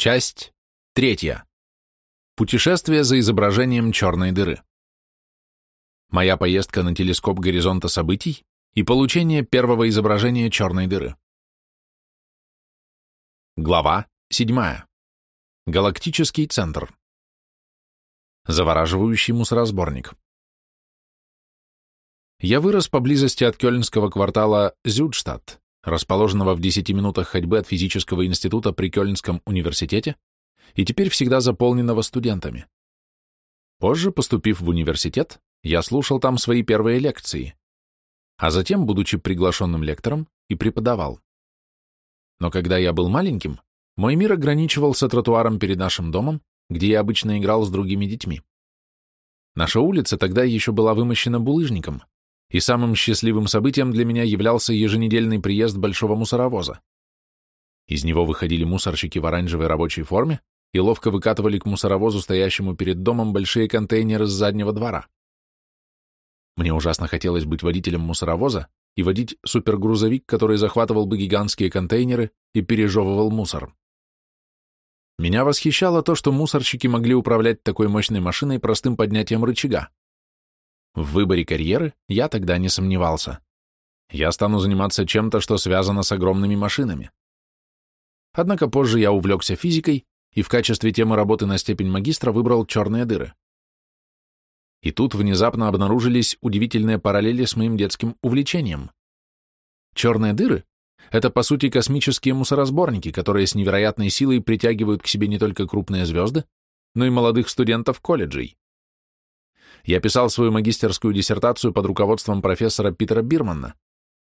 Часть третья. Путешествие за изображением черной дыры. Моя поездка на телескоп горизонта событий и получение первого изображения черной дыры. Глава 7. Галактический центр. Завораживающий мусоросборник. Я вырос поблизости от кёльнского квартала Зюдштадт, расположенного в 10 минутах ходьбы от физического института при Кёльнском университете и теперь всегда заполненного студентами. Позже, поступив в университет, я слушал там свои первые лекции, а затем, будучи приглашенным лектором, и преподавал. Но когда я был маленьким, мой мир ограничивался тротуаром перед нашим домом, где я обычно играл с другими детьми. Наша улица тогда еще была вымощена булыжником, и самым счастливым событием для меня являлся еженедельный приезд большого мусоровоза. Из него выходили мусорщики в оранжевой рабочей форме и ловко выкатывали к мусоровозу, стоящему перед домом, большие контейнеры с заднего двора. Мне ужасно хотелось быть водителем мусоровоза и водить супергрузовик, который захватывал бы гигантские контейнеры и пережевывал мусор. Меня восхищало то, что мусорщики могли управлять такой мощной машиной простым поднятием рычага. В выборе карьеры я тогда не сомневался. Я стану заниматься чем-то, что связано с огромными машинами. Однако позже я увлекся физикой и в качестве темы работы на степень магистра выбрал черные дыры. И тут внезапно обнаружились удивительные параллели с моим детским увлечением. Черные дыры — это, по сути, космические мусоросборники, которые с невероятной силой притягивают к себе не только крупные звезды, но и молодых студентов колледжей я писал свою магистерскую диссертацию под руководством профессора Питера Бирмана,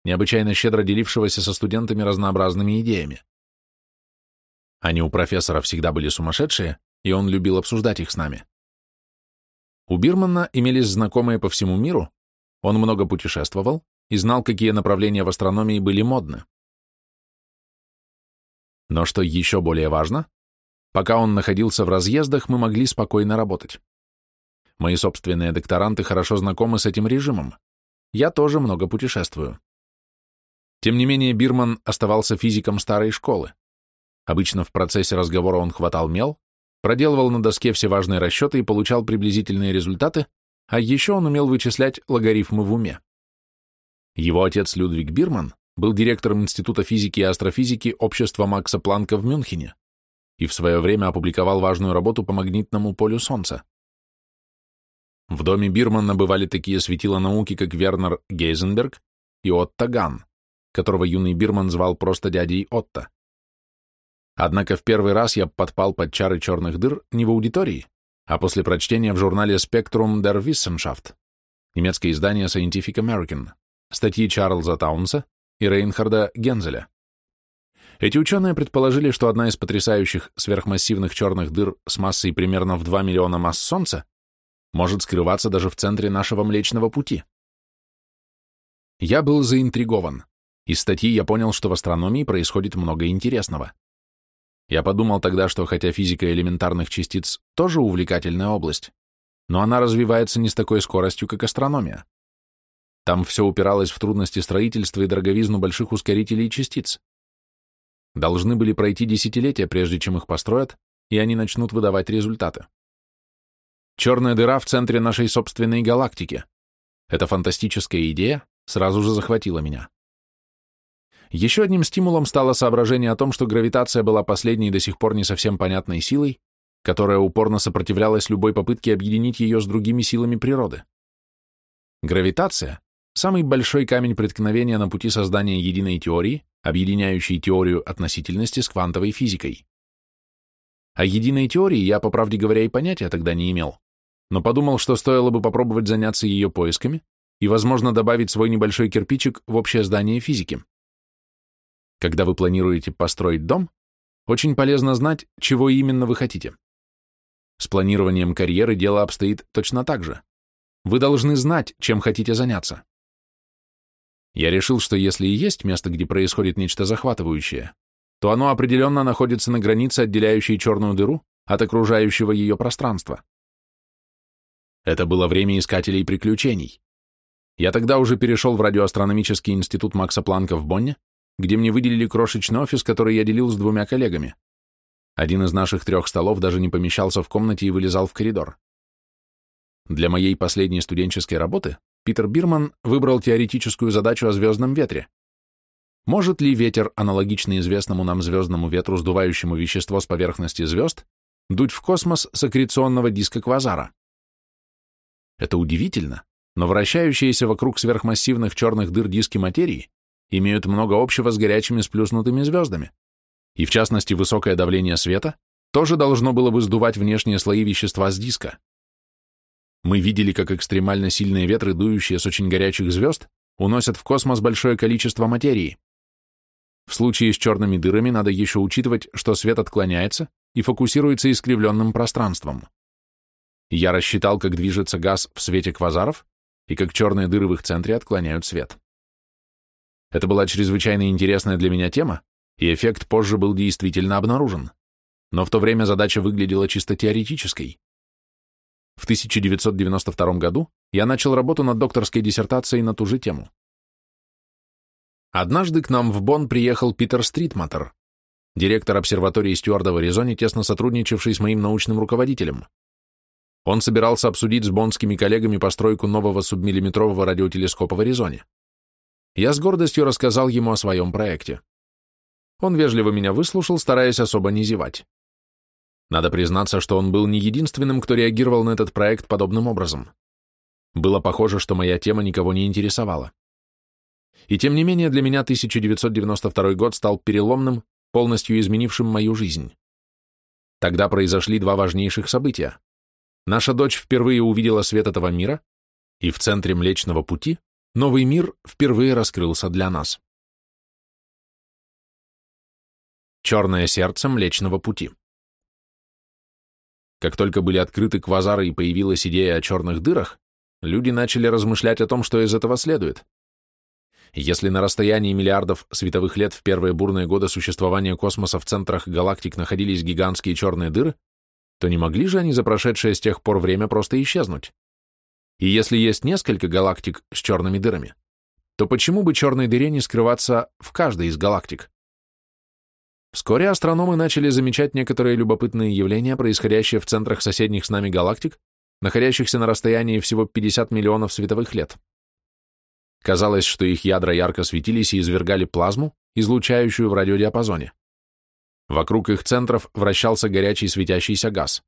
необычайно щедро делившегося со студентами разнообразными идеями. Они у профессора всегда были сумасшедшие, и он любил обсуждать их с нами. У Бирмана имелись знакомые по всему миру, он много путешествовал и знал, какие направления в астрономии были модны. Но что еще более важно, пока он находился в разъездах, мы могли спокойно работать. Мои собственные докторанты хорошо знакомы с этим режимом. Я тоже много путешествую. Тем не менее, Бирман оставался физиком старой школы. Обычно в процессе разговора он хватал мел, проделывал на доске все важные расчеты и получал приблизительные результаты, а еще он умел вычислять логарифмы в уме. Его отец Людвиг Бирман был директором Института физики и астрофизики Общества Макса Планка в Мюнхене и в свое время опубликовал важную работу по магнитному полю Солнца. В доме Бирмана бывали такие светила науки, как Вернер Гейзенберг и Отто Ган, которого юный Бирман звал просто дядей Отто. Однако в первый раз я подпал под чары черных дыр не в аудитории, а после прочтения в журнале Spectrum der Wissenschaft, немецкое издание Scientific American, статьи Чарльза Таунса и Рейнхарда Гензеля. Эти ученые предположили, что одна из потрясающих сверхмассивных черных дыр с массой примерно в 2 миллиона масс Солнца может скрываться даже в центре нашего Млечного Пути. Я был заинтригован. Из статьи я понял, что в астрономии происходит много интересного. Я подумал тогда, что хотя физика элементарных частиц тоже увлекательная область, но она развивается не с такой скоростью, как астрономия. Там все упиралось в трудности строительства и дороговизну больших ускорителей частиц. Должны были пройти десятилетия, прежде чем их построят, и они начнут выдавать результаты. Черная дыра в центре нашей собственной галактики. Эта фантастическая идея сразу же захватила меня. Еще одним стимулом стало соображение о том, что гравитация была последней до сих пор не совсем понятной силой, которая упорно сопротивлялась любой попытке объединить ее с другими силами природы. Гравитация — самый большой камень преткновения на пути создания единой теории, объединяющей теорию относительности с квантовой физикой. О единой теории я, по правде говоря, и понятия тогда не имел но подумал, что стоило бы попробовать заняться ее поисками и, возможно, добавить свой небольшой кирпичик в общее здание физики. Когда вы планируете построить дом, очень полезно знать, чего именно вы хотите. С планированием карьеры дело обстоит точно так же. Вы должны знать, чем хотите заняться. Я решил, что если и есть место, где происходит нечто захватывающее, то оно определенно находится на границе, отделяющей черную дыру от окружающего ее пространства. Это было время искателей приключений. Я тогда уже перешел в радиоастрономический институт Макса Планка в Бонне, где мне выделили крошечный офис, который я делил с двумя коллегами. Один из наших трех столов даже не помещался в комнате и вылезал в коридор. Для моей последней студенческой работы Питер Бирман выбрал теоретическую задачу о звездном ветре. Может ли ветер, аналогичный известному нам звездному ветру, сдувающему вещество с поверхности звезд, дуть в космос с аккреционного диска квазара? Это удивительно, но вращающиеся вокруг сверхмассивных черных дыр диски материи имеют много общего с горячими сплюснутыми звездами и в частности высокое давление света, тоже должно было бы сдувать внешние слои вещества с диска. Мы видели, как экстремально сильные ветры, дующие с очень горячих звезд, уносят в космос большое количество материи. В случае с черными дырами надо еще учитывать, что свет отклоняется и фокусируется искривленным пространством. Я рассчитал, как движется газ в свете квазаров и как черные дыры в их центре отклоняют свет. Это была чрезвычайно интересная для меня тема, и эффект позже был действительно обнаружен. Но в то время задача выглядела чисто теоретической. В 1992 году я начал работу над докторской диссертацией на ту же тему. Однажды к нам в Бонн приехал Питер Стритматер, директор обсерватории Стюарда в Аризоне, тесно сотрудничавший с моим научным руководителем. Он собирался обсудить с боннскими коллегами постройку нового субмиллиметрового радиотелескопа в Аризоне. Я с гордостью рассказал ему о своем проекте. Он вежливо меня выслушал, стараясь особо не зевать. Надо признаться, что он был не единственным, кто реагировал на этот проект подобным образом. Было похоже, что моя тема никого не интересовала. И тем не менее для меня 1992 год стал переломным, полностью изменившим мою жизнь. Тогда произошли два важнейших события. Наша дочь впервые увидела свет этого мира, и в центре Млечного Пути новый мир впервые раскрылся для нас. Черное сердце Млечного Пути. Как только были открыты квазары и появилась идея о черных дырах, люди начали размышлять о том, что из этого следует. Если на расстоянии миллиардов световых лет в первые бурные годы существования космоса в центрах галактик находились гигантские черные дыры, то не могли же они за прошедшее с тех пор время просто исчезнуть? И если есть несколько галактик с черными дырами, то почему бы черной дыре не скрываться в каждой из галактик? Вскоре астрономы начали замечать некоторые любопытные явления, происходящие в центрах соседних с нами галактик, находящихся на расстоянии всего 50 миллионов световых лет. Казалось, что их ядра ярко светились и извергали плазму, излучающую в радиодиапазоне. Вокруг их центров вращался горячий светящийся газ.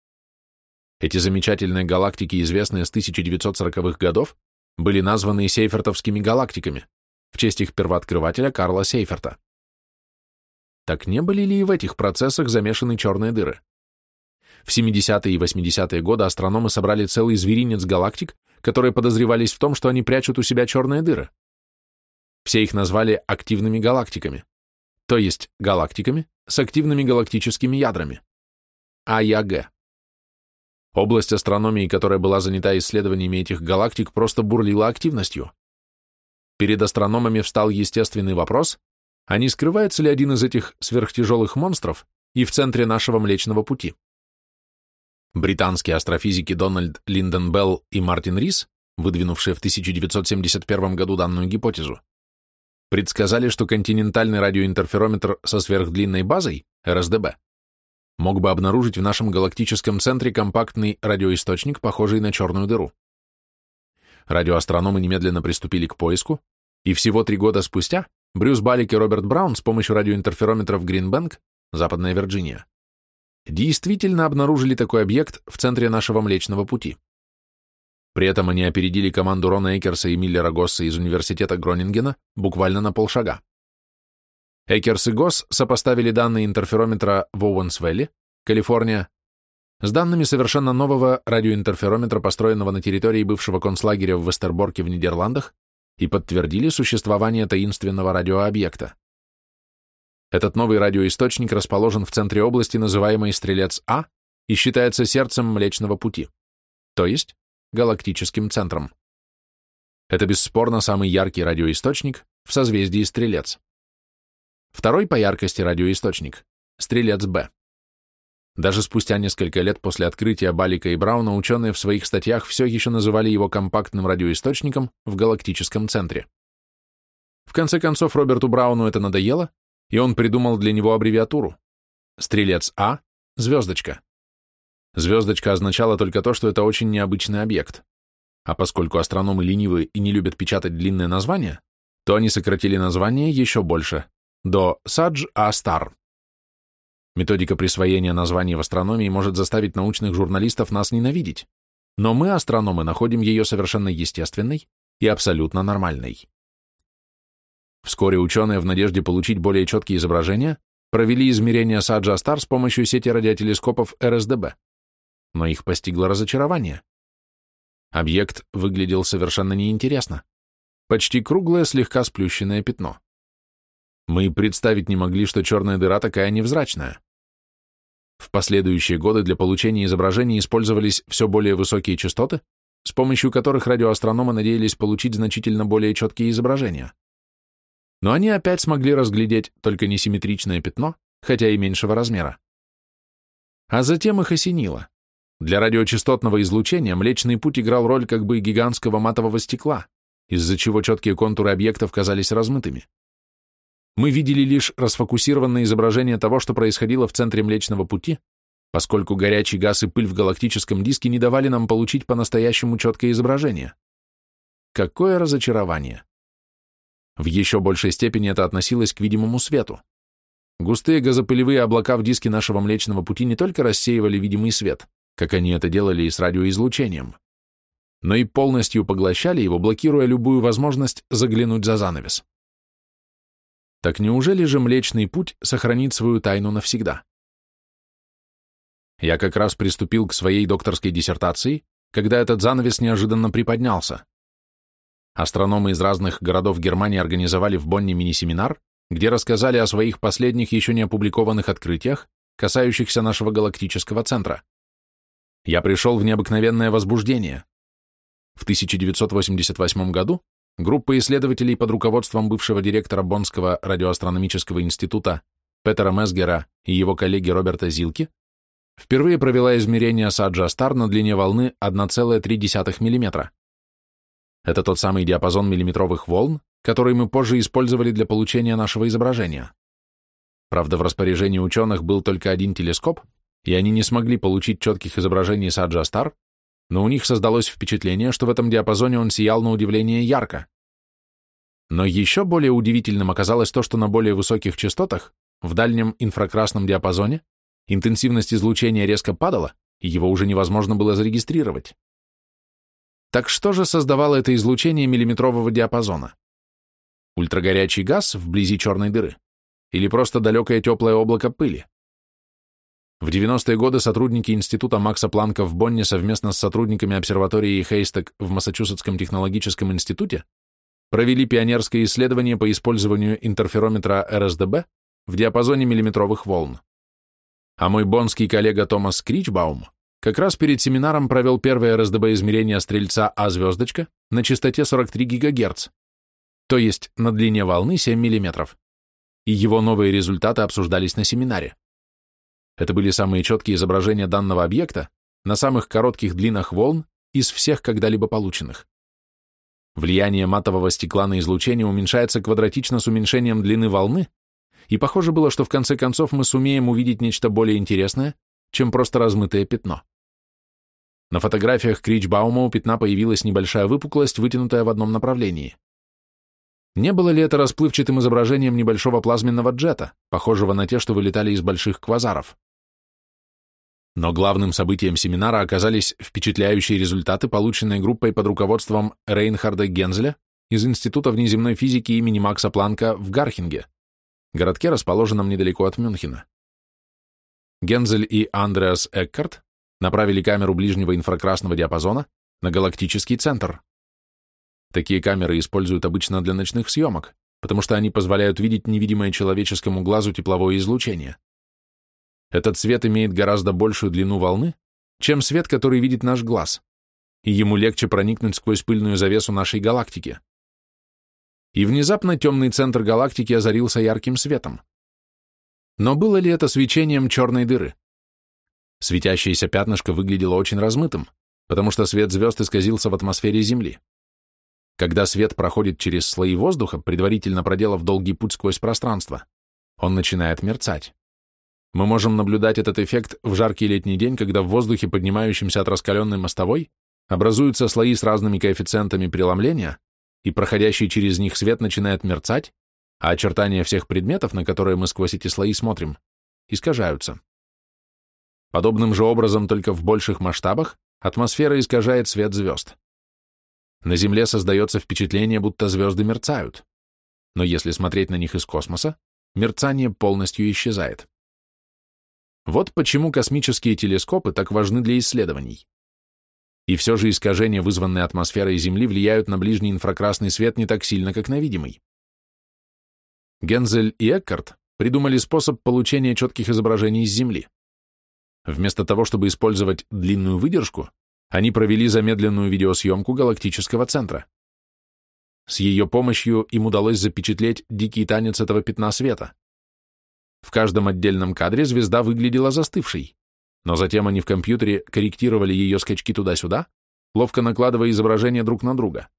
Эти замечательные галактики, известные с 1940-х годов, были названы сейфертовскими галактиками в честь их первооткрывателя Карла Сейферта. Так не были ли и в этих процессах замешаны черные дыры? В 70-е и 80-е годы астрономы собрали целый зверинец галактик, которые подозревались в том, что они прячут у себя черные дыры. Все их назвали активными галактиками, то есть галактиками с активными галактическими ядрами. АЯГ. Область астрономии, которая была занята исследованиями этих галактик, просто бурлила активностью. Перед астрономами встал естественный вопрос, а не скрывается ли один из этих сверхтяжелых монстров и в центре нашего Млечного Пути? Британские астрофизики Дональд Линден Белл и Мартин Рис, выдвинувшие в 1971 году данную гипотезу, предсказали, что континентальный радиоинтерферометр со сверхдлинной базой, РСДБ, мог бы обнаружить в нашем галактическом центре компактный радиоисточник, похожий на черную дыру. Радиоастрономы немедленно приступили к поиску, и всего три года спустя Брюс Балик и Роберт Браун с помощью радиоинтерферометра в Гринбэнк, Западная Вирджиния, действительно обнаружили такой объект в центре нашего Млечного Пути. При этом они опередили команду Рона Экерса и Миллера Госса из университета Гронингена буквально на полшага. Экерс и Госс сопоставили данные интерферометра в Оуэнсвелле, Калифорния, с данными совершенно нового радиоинтерферометра, построенного на территории бывшего концлагеря в Вестерборке в Нидерландах, и подтвердили существование таинственного радиообъекта. Этот новый радиоисточник расположен в центре области, называемой Стрелец-А, и считается сердцем Млечного Пути, то есть галактическим центром. Это бесспорно самый яркий радиоисточник в созвездии Стрелец. Второй по яркости радиоисточник – Стрелец-Б. Даже спустя несколько лет после открытия Балика и Брауна ученые в своих статьях все еще называли его компактным радиоисточником в галактическом центре. В конце концов, Роберту Брауну это надоело, и он придумал для него аббревиатуру. Стрелец А звездочка. Звездочка означала только то, что это очень необычный объект. А поскольку астрономы ленивы и не любят печатать длинные названия, то они сократили название еще больше, до Садж А Стар. Методика присвоения названий в астрономии может заставить научных журналистов нас ненавидеть, но мы, астрономы, находим ее совершенно естественной и абсолютно нормальной. Вскоре ученые в надежде получить более четкие изображения провели измерения Саджа Стар с помощью сети радиотелескопов РСДБ, но их постигло разочарование. Объект выглядел совершенно неинтересно. Почти круглое, слегка сплющенное пятно. Мы представить не могли, что черная дыра такая невзрачная. В последующие годы для получения изображений использовались все более высокие частоты, с помощью которых радиоастрономы надеялись получить значительно более четкие изображения. Но они опять смогли разглядеть только несимметричное пятно, хотя и меньшего размера. А затем их осенило. Для радиочастотного излучения Млечный Путь играл роль как бы гигантского матового стекла, из-за чего четкие контуры объектов казались размытыми. Мы видели лишь расфокусированное изображение того, что происходило в центре Млечного Пути, поскольку горячий газ и пыль в галактическом диске не давали нам получить по-настоящему четкое изображение. Какое разочарование! В еще большей степени это относилось к видимому свету. Густые газопылевые облака в диске нашего Млечного Пути не только рассеивали видимый свет, как они это делали и с радиоизлучением, но и полностью поглощали его, блокируя любую возможность заглянуть за занавес. Так неужели же Млечный Путь сохранит свою тайну навсегда? Я как раз приступил к своей докторской диссертации, когда этот занавес неожиданно приподнялся. Астрономы из разных городов Германии организовали в Бонне мини-семинар, где рассказали о своих последних еще не опубликованных открытиях, касающихся нашего галактического центра я пришел в необыкновенное возбуждение. В 1988 году группа исследователей под руководством бывшего директора Боннского радиоастрономического института Петера Месгера и его коллеги Роберта Зилки впервые провела измерение Саджа Стар на длине волны 1,3 мм. Это тот самый диапазон миллиметровых волн, который мы позже использовали для получения нашего изображения. Правда, в распоряжении ученых был только один телескоп, и они не смогли получить четких изображений Саджа Стар, но у них создалось впечатление, что в этом диапазоне он сиял на удивление ярко. Но еще более удивительным оказалось то, что на более высоких частотах, в дальнем инфракрасном диапазоне, интенсивность излучения резко падала, и его уже невозможно было зарегистрировать. Так что же создавало это излучение миллиметрового диапазона? Ультрагорячий газ вблизи черной дыры? Или просто далекое теплое облако пыли? В 90-е годы сотрудники Института Макса Планка в Бонне совместно с сотрудниками обсерватории Хейстек в Массачусетском технологическом институте провели пионерское исследование по использованию интерферометра РСДБ в диапазоне миллиметровых волн. А мой бонский коллега Томас Кричбаум как раз перед семинаром провел первое РСДБ-измерение стрельца А-звездочка на частоте 43 ГГц, то есть на длине волны 7 мм, и его новые результаты обсуждались на семинаре. Это были самые четкие изображения данного объекта на самых коротких длинах волн из всех когда-либо полученных. Влияние матового стекла на излучение уменьшается квадратично с уменьшением длины волны, и похоже было, что в конце концов мы сумеем увидеть нечто более интересное, чем просто размытое пятно. На фотографиях Кричбаума у пятна появилась небольшая выпуклость, вытянутая в одном направлении. Не было ли это расплывчатым изображением небольшого плазменного джета, похожего на те, что вылетали из больших квазаров? Но главным событием семинара оказались впечатляющие результаты, полученные группой под руководством Рейнхарда Гензеля из Института внеземной физики имени Макса Планка в Гархинге, городке, расположенном недалеко от Мюнхена. Гензель и Андреас Эккарт направили камеру ближнего инфракрасного диапазона на галактический центр. Такие камеры используют обычно для ночных съемок, потому что они позволяют видеть невидимое человеческому глазу тепловое излучение. Этот свет имеет гораздо большую длину волны, чем свет, который видит наш глаз, и ему легче проникнуть сквозь пыльную завесу нашей галактики. И внезапно темный центр галактики озарился ярким светом. Но было ли это свечением черной дыры? Светящееся пятнышко выглядело очень размытым, потому что свет звезд исказился в атмосфере Земли. Когда свет проходит через слои воздуха, предварительно проделав долгий путь сквозь пространство, он начинает мерцать. Мы можем наблюдать этот эффект в жаркий летний день, когда в воздухе, поднимающемся от раскаленной мостовой, образуются слои с разными коэффициентами преломления, и проходящий через них свет начинает мерцать, а очертания всех предметов, на которые мы сквозь эти слои смотрим, искажаются. Подобным же образом, только в больших масштабах, атмосфера искажает свет звезд. На Земле создается впечатление, будто звезды мерцают, но если смотреть на них из космоса, мерцание полностью исчезает. Вот почему космические телескопы так важны для исследований. И все же искажения, вызванные атмосферой Земли, влияют на ближний инфракрасный свет не так сильно, как на видимый. Гензель и Эккарт придумали способ получения четких изображений с Земли. Вместо того, чтобы использовать длинную выдержку, они провели замедленную видеосъемку галактического центра. С ее помощью им удалось запечатлеть дикий танец этого пятна света. В каждом отдельном кадре звезда выглядела застывшей, но затем они в компьютере корректировали ее скачки туда-сюда, ловко накладывая изображения друг на друга.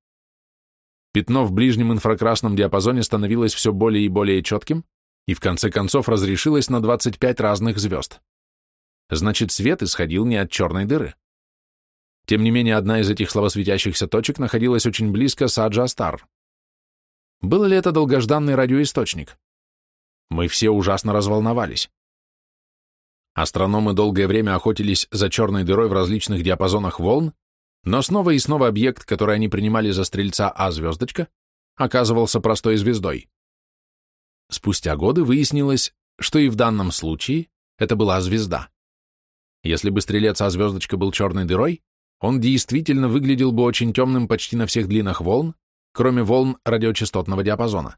Пятно в ближнем инфракрасном диапазоне становилось все более и более четким и в конце концов разрешилось на 25 разных звезд. Значит, свет исходил не от черной дыры. Тем не менее, одна из этих слабосветящихся точек находилась очень близко Саджа Стар. Был ли это долгожданный радиоисточник? Мы все ужасно разволновались. Астрономы долгое время охотились за черной дырой в различных диапазонах волн, но снова и снова объект, который они принимали за стрельца А-звездочка, оказывался простой звездой. Спустя годы выяснилось, что и в данном случае это была звезда. Если бы стрелец А-звездочка был черной дырой, он действительно выглядел бы очень темным почти на всех длинах волн, кроме волн радиочастотного диапазона.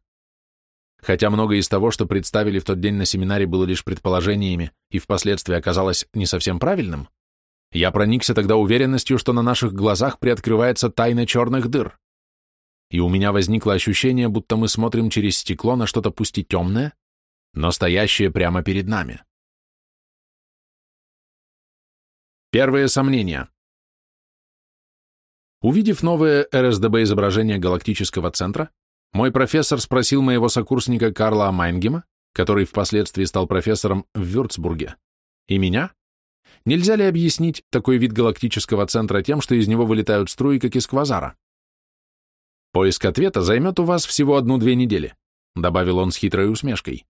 Хотя многое из того, что представили в тот день на семинаре, было лишь предположениями и впоследствии оказалось не совсем правильным, я проникся тогда уверенностью, что на наших глазах приоткрывается тайна черных дыр. И у меня возникло ощущение, будто мы смотрим через стекло на что-то пусть и темное, но стоящее прямо перед нами. Первые сомнения. Увидев новое РСДБ изображение галактического центра, мой профессор спросил моего сокурсника Карла Майнгема, который впоследствии стал профессором в Вюрцбурге, и меня, нельзя ли объяснить такой вид галактического центра тем, что из него вылетают струи, как из квазара? Поиск ответа займет у вас всего одну-две недели, добавил он с хитрой усмешкой.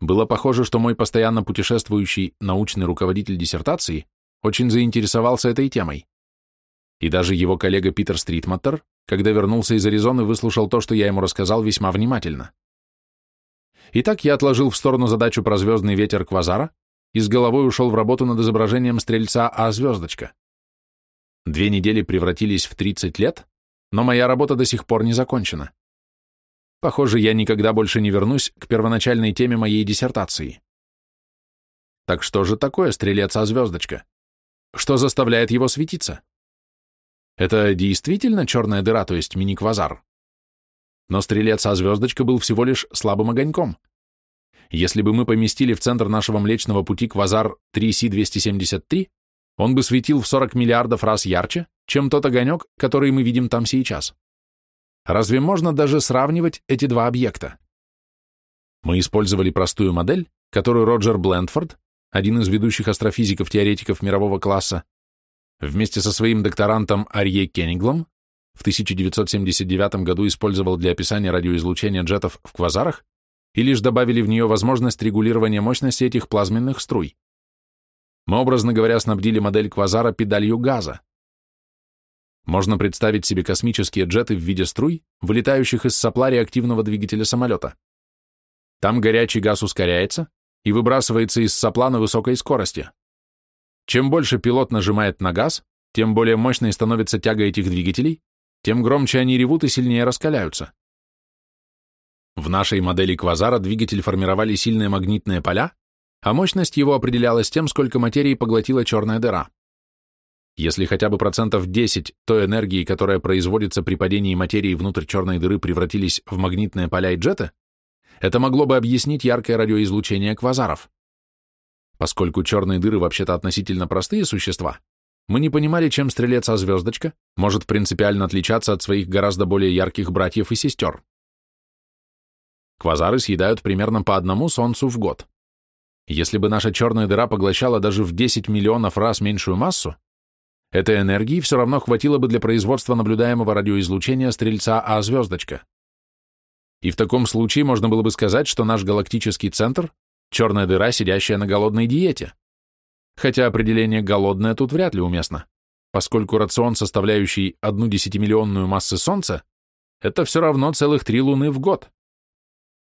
Было похоже, что мой постоянно путешествующий научный руководитель диссертации очень заинтересовался этой темой. И даже его коллега Питер Стритматтер когда вернулся из Аризоны, выслушал то, что я ему рассказал, весьма внимательно. Итак, я отложил в сторону задачу про звездный ветер Квазара и с головой ушел в работу над изображением стрельца А-звездочка. Две недели превратились в 30 лет, но моя работа до сих пор не закончена. Похоже, я никогда больше не вернусь к первоначальной теме моей диссертации. Так что же такое стрелец А-звездочка? Что заставляет его светиться? Это действительно черная дыра, то есть мини-квазар. Но стрелец А-звездочка был всего лишь слабым огоньком. Если бы мы поместили в центр нашего Млечного Пути квазар 3С-273, он бы светил в 40 миллиардов раз ярче, чем тот огонек, который мы видим там сейчас. Разве можно даже сравнивать эти два объекта? Мы использовали простую модель, которую Роджер Блендфорд, один из ведущих астрофизиков-теоретиков мирового класса, Вместе со своим докторантом Арье Кенниглом в 1979 году использовал для описания радиоизлучения джетов в квазарах и лишь добавили в нее возможность регулирования мощности этих плазменных струй. Мы, образно говоря, снабдили модель квазара педалью газа. Можно представить себе космические джеты в виде струй, вылетающих из сопла реактивного двигателя самолета. Там горячий газ ускоряется и выбрасывается из сопла на высокой скорости. Чем больше пилот нажимает на газ, тем более мощной становится тяга этих двигателей, тем громче они ревут и сильнее раскаляются. В нашей модели квазара двигатель формировали сильные магнитные поля, а мощность его определялась тем, сколько материи поглотила черная дыра. Если хотя бы процентов 10 той энергии, которая производится при падении материи внутрь черной дыры, превратились в магнитные поля и джеты, это могло бы объяснить яркое радиоизлучение квазаров. Поскольку черные дыры вообще-то относительно простые существа, мы не понимали, чем стрелец А-звездочка может принципиально отличаться от своих гораздо более ярких братьев и сестер. Квазары съедают примерно по одному Солнцу в год. Если бы наша черная дыра поглощала даже в 10 миллионов раз меньшую массу, этой энергии все равно хватило бы для производства наблюдаемого радиоизлучения стрельца А-звездочка. И в таком случае можно было бы сказать, что наш галактический центр — черная дыра, сидящая на голодной диете. Хотя определение «голодное» тут вряд ли уместно, поскольку рацион, составляющий одну десятимиллионную массы Солнца, это все равно целых три Луны в год.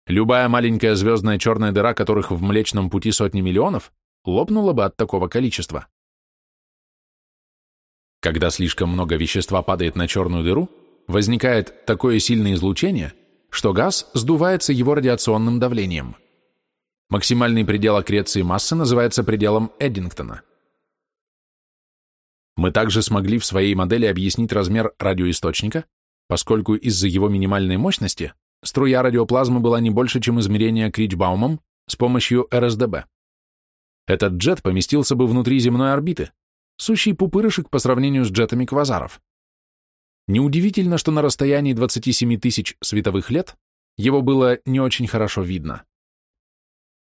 Любая маленькая звездная черная дыра, которых в Млечном Пути сотни миллионов, лопнула бы от такого количества. Когда слишком много вещества падает на черную дыру, возникает такое сильное излучение, что газ сдувается его радиационным давлением. Максимальный предел аккреции массы называется пределом Эддингтона. Мы также смогли в своей модели объяснить размер радиоисточника, поскольку из-за его минимальной мощности Струя радиоплазмы была не больше, чем измерение Кричбаумом с помощью РСДБ. Этот джет поместился бы внутри земной орбиты, сущий пупырышек по сравнению с джетами квазаров. Неудивительно, что на расстоянии 27 тысяч световых лет его было не очень хорошо видно.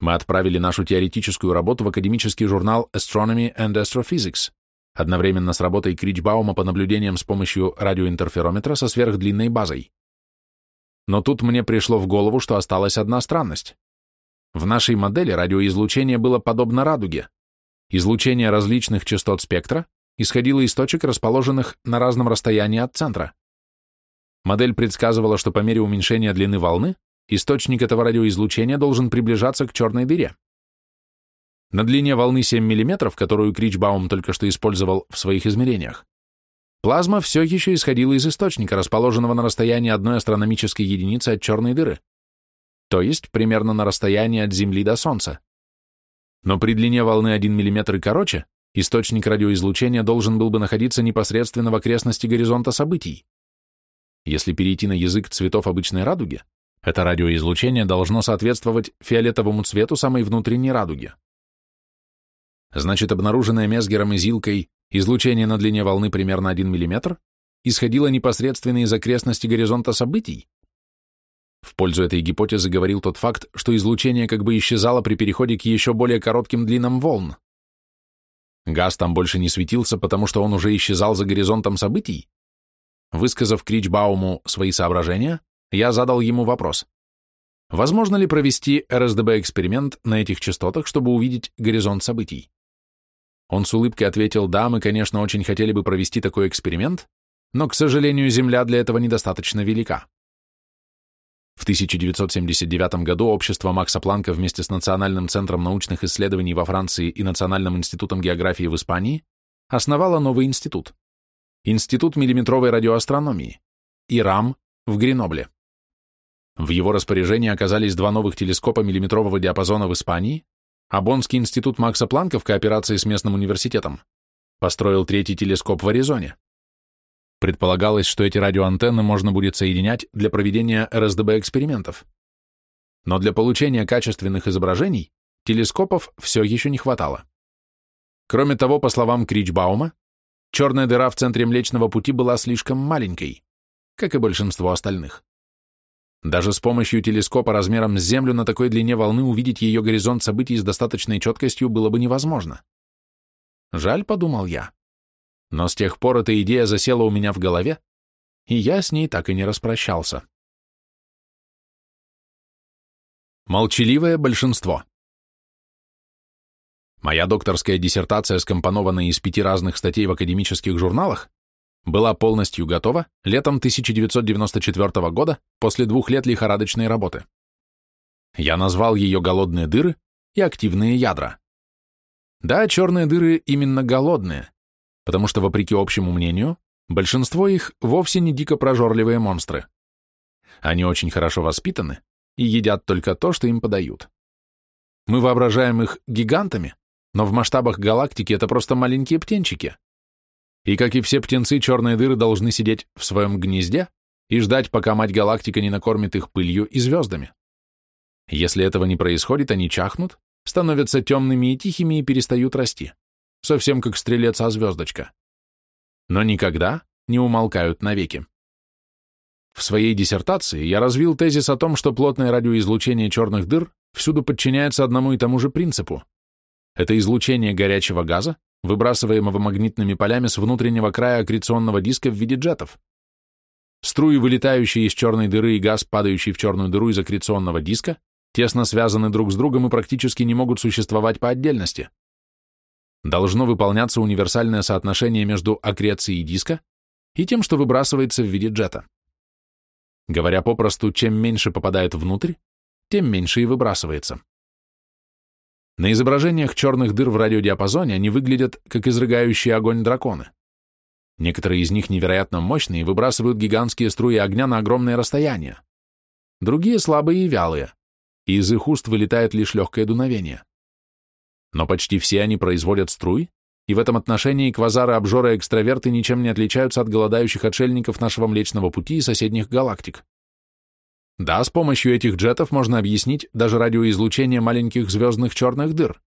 Мы отправили нашу теоретическую работу в академический журнал Astronomy and Astrophysics, одновременно с работой Кричбаума по наблюдениям с помощью радиоинтерферометра со сверхдлинной базой. Но тут мне пришло в голову, что осталась одна странность. В нашей модели радиоизлучение было подобно радуге. Излучение различных частот спектра исходило из точек, расположенных на разном расстоянии от центра. Модель предсказывала, что по мере уменьшения длины волны источник этого радиоизлучения должен приближаться к черной дыре. На длине волны 7 мм, которую Кричбаум только что использовал в своих измерениях, Плазма все еще исходила из источника, расположенного на расстоянии одной астрономической единицы от черной дыры, то есть примерно на расстоянии от Земли до Солнца. Но при длине волны 1 мм и короче, источник радиоизлучения должен был бы находиться непосредственно в окрестности горизонта событий. Если перейти на язык цветов обычной радуги, это радиоизлучение должно соответствовать фиолетовому цвету самой внутренней радуги. Значит, обнаруженное Месгером и Зилкой излучение на длине волны примерно 1 мм, исходило непосредственно из окрестности горизонта событий. В пользу этой гипотезы говорил тот факт, что излучение как бы исчезало при переходе к еще более коротким длинам волн. Газ там больше не светился, потому что он уже исчезал за горизонтом событий. Высказав Кричбауму свои соображения, я задал ему вопрос. Возможно ли провести РСДБ-эксперимент на этих частотах, чтобы увидеть горизонт событий? Он с улыбкой ответил, да, мы, конечно, очень хотели бы провести такой эксперимент, но, к сожалению, Земля для этого недостаточно велика. В 1979 году общество Макса Планка вместе с Национальным центром научных исследований во Франции и Национальным институтом географии в Испании основало новый институт – Институт миллиметровой радиоастрономии, ИРАМ, в Гренобле. В его распоряжении оказались два новых телескопа миллиметрового диапазона в Испании а Боннский институт Макса Планка в кооперации с местным университетом построил третий телескоп в Аризоне. Предполагалось, что эти радиоантенны можно будет соединять для проведения РСДБ-экспериментов. Но для получения качественных изображений телескопов все еще не хватало. Кроме того, по словам Кричбаума, черная дыра в центре Млечного Пути была слишком маленькой, как и большинство остальных. Даже с помощью телескопа размером с Землю на такой длине волны увидеть ее горизонт событий с достаточной четкостью было бы невозможно. Жаль, подумал я. Но с тех пор эта идея засела у меня в голове, и я с ней так и не распрощался. Молчаливое большинство. Моя докторская диссертация, скомпонованная из пяти разных статей в академических журналах, была полностью готова летом 1994 года после двух лет лихорадочной работы. Я назвал ее «голодные дыры» и «активные ядра». Да, черные дыры именно голодные, потому что, вопреки общему мнению, большинство их вовсе не дико прожорливые монстры. Они очень хорошо воспитаны и едят только то, что им подают. Мы воображаем их гигантами, но в масштабах галактики это просто маленькие птенчики. И, как и все птенцы, черные дыры должны сидеть в своем гнезде и ждать, пока мать галактика не накормит их пылью и звездами. Если этого не происходит, они чахнут, становятся темными и тихими и перестают расти, совсем как стрелец а звездочка. Но никогда не умолкают навеки. В своей диссертации я развил тезис о том, что плотное радиоизлучение черных дыр всюду подчиняется одному и тому же принципу. Это излучение горячего газа, выбрасываемого магнитными полями с внутреннего края аккреционного диска в виде джетов. Струи, вылетающие из черной дыры и газ, падающий в черную дыру из аккреционного диска, тесно связаны друг с другом и практически не могут существовать по отдельности. Должно выполняться универсальное соотношение между аккрецией диска и тем, что выбрасывается в виде джета. Говоря попросту, чем меньше попадает внутрь, тем меньше и выбрасывается. На изображениях черных дыр в радиодиапазоне они выглядят как изрыгающие огонь драконы. Некоторые из них невероятно мощные и выбрасывают гигантские струи огня на огромные расстояния. Другие слабые и вялые, и из их уст вылетает лишь легкое дуновение. Но почти все они производят струи, и в этом отношении квазары-обжоры-экстраверты ничем не отличаются от голодающих отшельников нашего Млечного Пути и соседних галактик. Да, с помощью этих джетов можно объяснить даже радиоизлучение маленьких звездных черных дыр.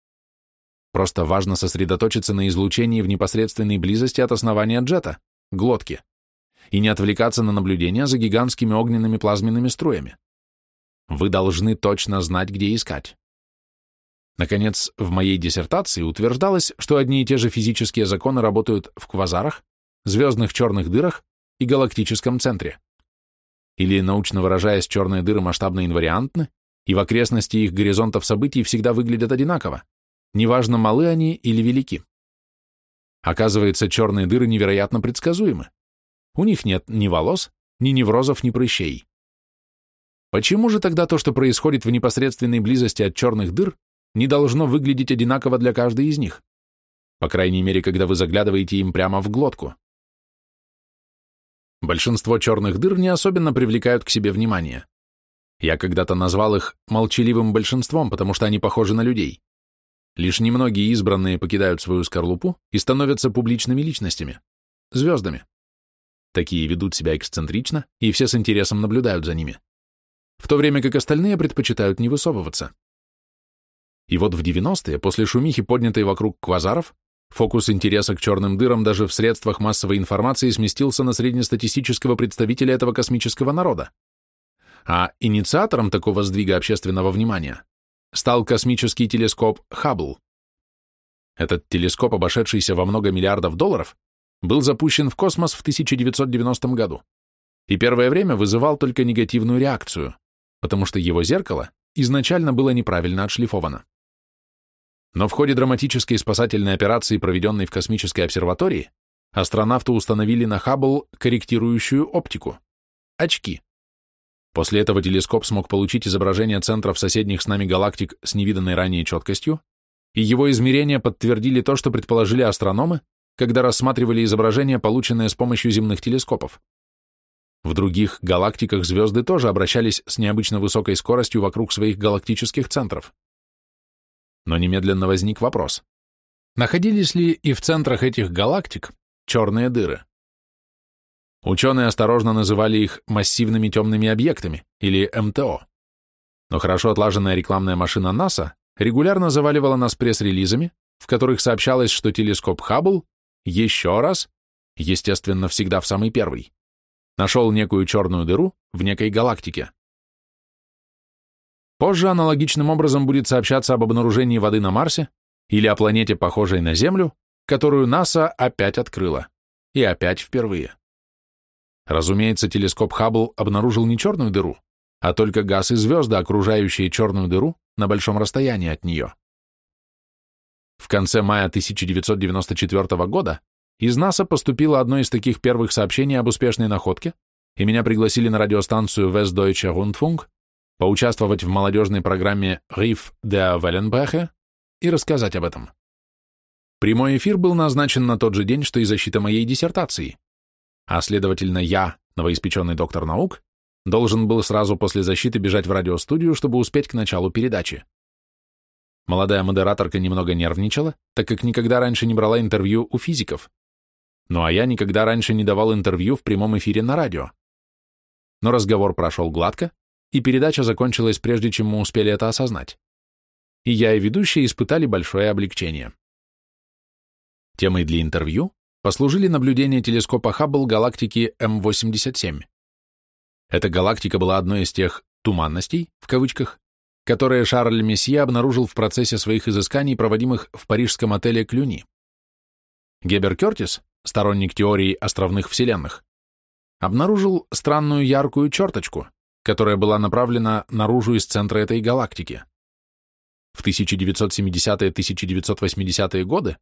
Просто важно сосредоточиться на излучении в непосредственной близости от основания джета, глотки, и не отвлекаться на наблюдения за гигантскими огненными плазменными струями. Вы должны точно знать, где искать. Наконец, в моей диссертации утверждалось, что одни и те же физические законы работают в квазарах, звездных черных дырах и галактическом центре или, научно выражаясь, черные дыры масштабно инвариантны, и в окрестности их горизонтов событий всегда выглядят одинаково, неважно, малы они или велики. Оказывается, черные дыры невероятно предсказуемы. У них нет ни волос, ни неврозов, ни прыщей. Почему же тогда то, что происходит в непосредственной близости от черных дыр, не должно выглядеть одинаково для каждой из них? По крайней мере, когда вы заглядываете им прямо в глотку. Большинство черных дыр не особенно привлекают к себе внимание. Я когда-то назвал их молчаливым большинством, потому что они похожи на людей. Лишь немногие избранные покидают свою скорлупу и становятся публичными личностями, звездами. Такие ведут себя эксцентрично, и все с интересом наблюдают за ними, в то время как остальные предпочитают не высовываться. И вот в 90-е, после шумихи, поднятой вокруг квазаров, Фокус интереса к черным дырам даже в средствах массовой информации сместился на среднестатистического представителя этого космического народа. А инициатором такого сдвига общественного внимания стал космический телескоп Хаббл. Этот телескоп, обошедшийся во много миллиардов долларов, был запущен в космос в 1990 году и первое время вызывал только негативную реакцию, потому что его зеркало изначально было неправильно отшлифовано. Но в ходе драматической спасательной операции, проведенной в космической обсерватории, астронавты установили на Хаббл корректирующую оптику – очки. После этого телескоп смог получить изображение центров соседних с нами галактик с невиданной ранее четкостью, и его измерения подтвердили то, что предположили астрономы, когда рассматривали изображения, полученные с помощью земных телескопов. В других галактиках звезды тоже обращались с необычно высокой скоростью вокруг своих галактических центров. Но немедленно возник вопрос. Находились ли и в центрах этих галактик черные дыры? Ученые осторожно называли их массивными темными объектами, или МТО. Но хорошо отлаженная рекламная машина НАСА регулярно заваливала нас пресс-релизами, в которых сообщалось, что телескоп Хаббл еще раз, естественно, всегда в самый первый, нашел некую черную дыру в некой галактике. Позже аналогичным образом будет сообщаться об обнаружении воды на Марсе или о планете, похожей на Землю, которую НАСА опять открыла. И опять впервые. Разумеется, телескоп Хаббл обнаружил не черную дыру, а только газ и звезды, окружающие черную дыру на большом расстоянии от нее. В конце мая 1994 года из НАСА поступило одно из таких первых сообщений об успешной находке, и меня пригласили на радиостанцию Westdeutsche Rundfunk поучаствовать в молодежной программе «Риф де Велленбрехе» и рассказать об этом. Прямой эфир был назначен на тот же день, что и защита моей диссертации, а следовательно я, новоиспеченный доктор наук, должен был сразу после защиты бежать в радиостудию, чтобы успеть к началу передачи. Молодая модераторка немного нервничала, так как никогда раньше не брала интервью у физиков. Ну а я никогда раньше не давал интервью в прямом эфире на радио. Но разговор прошел гладко, и передача закончилась прежде, чем мы успели это осознать. И я, и ведущие испытали большое облегчение. Темой для интервью послужили наблюдения телескопа Хаббл галактики М87. Эта галактика была одной из тех «туманностей», в кавычках, которое Шарль Месье обнаружил в процессе своих изысканий, проводимых в парижском отеле Клюни. Гебер Кертис, сторонник теории островных вселенных, обнаружил странную яркую черточку, которая была направлена наружу из центра этой галактики. В 1970-1980-е годы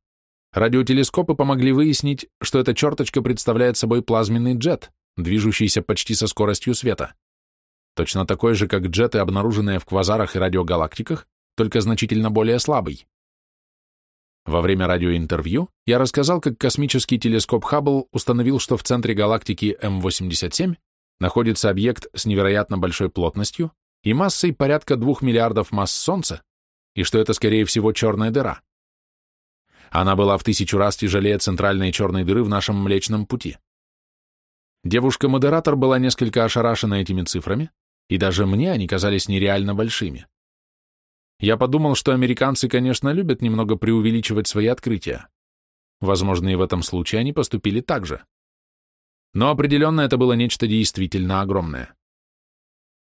радиотелескопы помогли выяснить, что эта черточка представляет собой плазменный джет, движущийся почти со скоростью света. Точно такой же, как джеты, обнаруженные в квазарах и радиогалактиках, только значительно более слабый. Во время радиоинтервью я рассказал, как космический телескоп Хаббл установил, что в центре галактики М87 находится объект с невероятно большой плотностью и массой порядка 2 миллиардов масс Солнца, и что это, скорее всего, черная дыра. Она была в тысячу раз тяжелее центральной черной дыры в нашем Млечном Пути. Девушка-модератор была несколько ошарашена этими цифрами, и даже мне они казались нереально большими. Я подумал, что американцы, конечно, любят немного преувеличивать свои открытия. Возможно, и в этом случае они поступили так же. Но определенно это было нечто действительно огромное.